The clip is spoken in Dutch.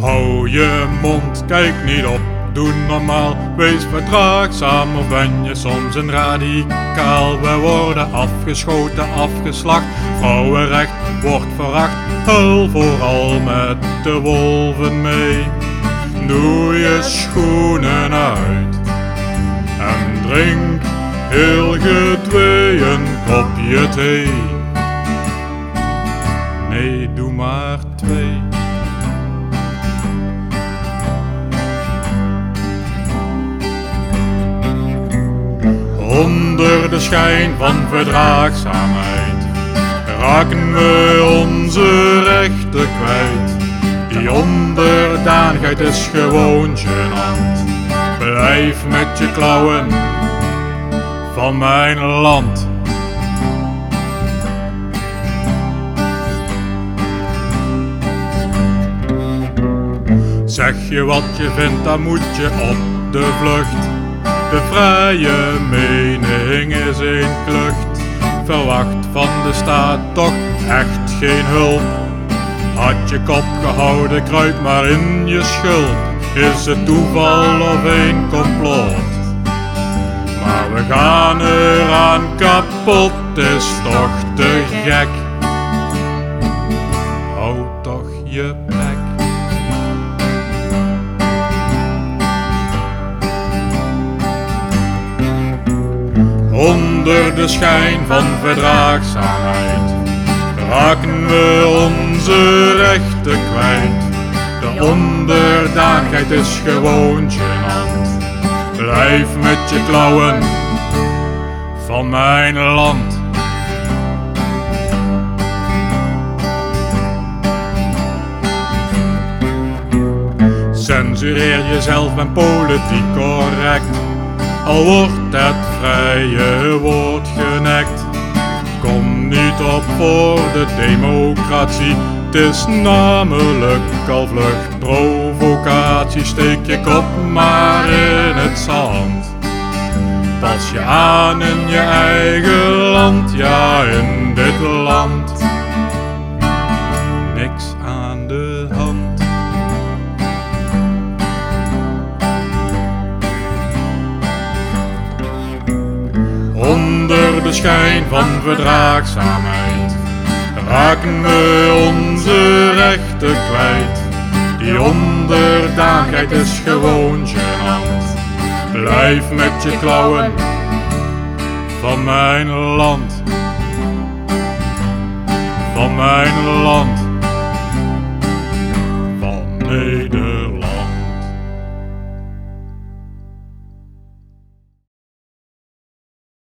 Hou je mond, kijk niet op, doe normaal. Wees verdraagzaam of ben je soms een radicaal. We worden afgeschoten, afgeslacht. Vrouwenrecht wordt veracht. Hul vooral met de wolven mee. Doe je schoenen uit en drink heel gedwee een kopje thee. Nee, doe maar twee. Onder de schijn van verdraagzaamheid raken we onze rechten kwijt. Die onderdanigheid is gewoon gênant. Blijf met je klauwen van mijn land. Zeg je wat je vindt, dan moet je op de vlucht. De vrije mening is een klucht. Verwacht van de staat toch echt geen hulp. Had je kop gehouden, kruip maar in je schulp. Is het toeval of een complot? Maar we gaan eraan kapot, is toch te gek. Hou toch je Onder de schijn van verdraagzaamheid raken we onze rechten kwijt. De onderdanigheid is gewoon gênant. Blijf met je klauwen van mijn land. Censureer jezelf en politiek correct, al wordt het vrije woord genekt. Kom niet op voor de democratie, het is namelijk al vlug provocatie. Steek je kop maar in het zand. Pas je aan in je eigen land, ja in dit land. Schijn van verdraagzaamheid raken we onze rechten kwijt. Die onderdanigheid is gewoon gênant. Blijf met je klauwen van mijn land. Van mijn land.